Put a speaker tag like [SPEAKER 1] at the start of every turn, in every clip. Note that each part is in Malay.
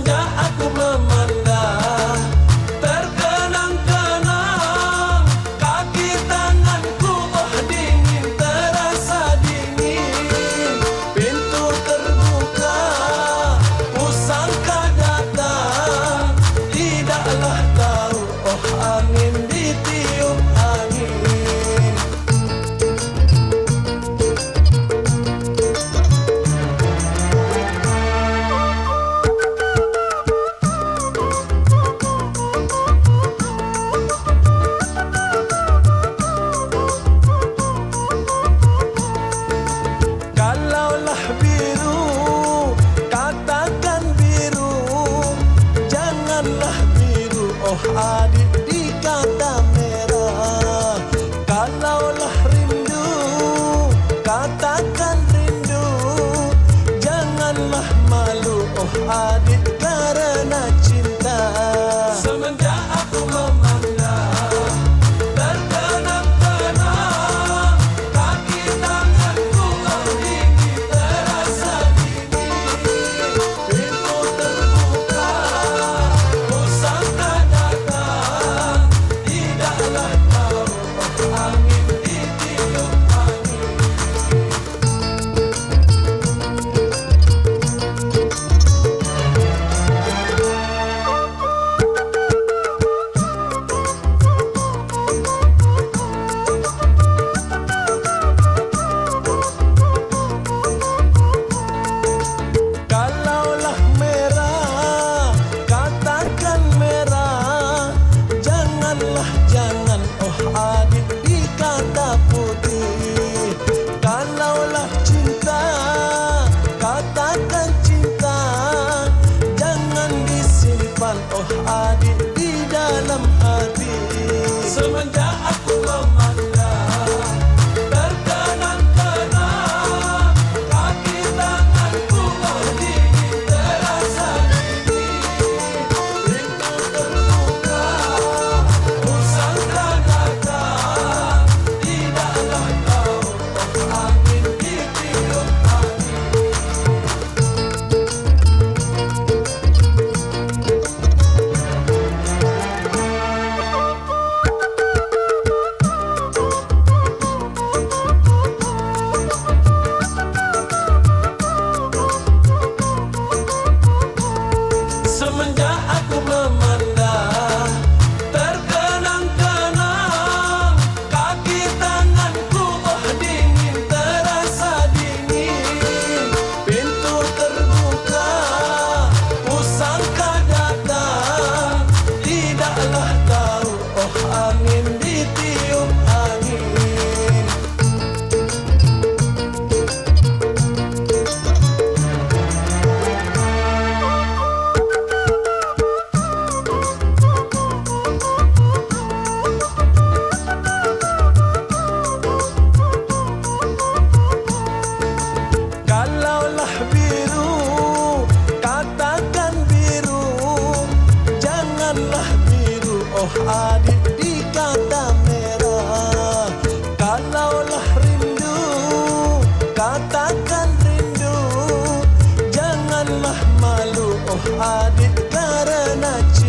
[SPEAKER 1] bangga aku memang roh adik di kata merah. Kalaulah rindu, katakan rindu. Janganlah malu, oh adik
[SPEAKER 2] biru oh
[SPEAKER 1] adik di
[SPEAKER 2] kata merah. Kalaulah rindu katakan rindu. Janganlah malu oh adik karena cinta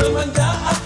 [SPEAKER 2] Samantha.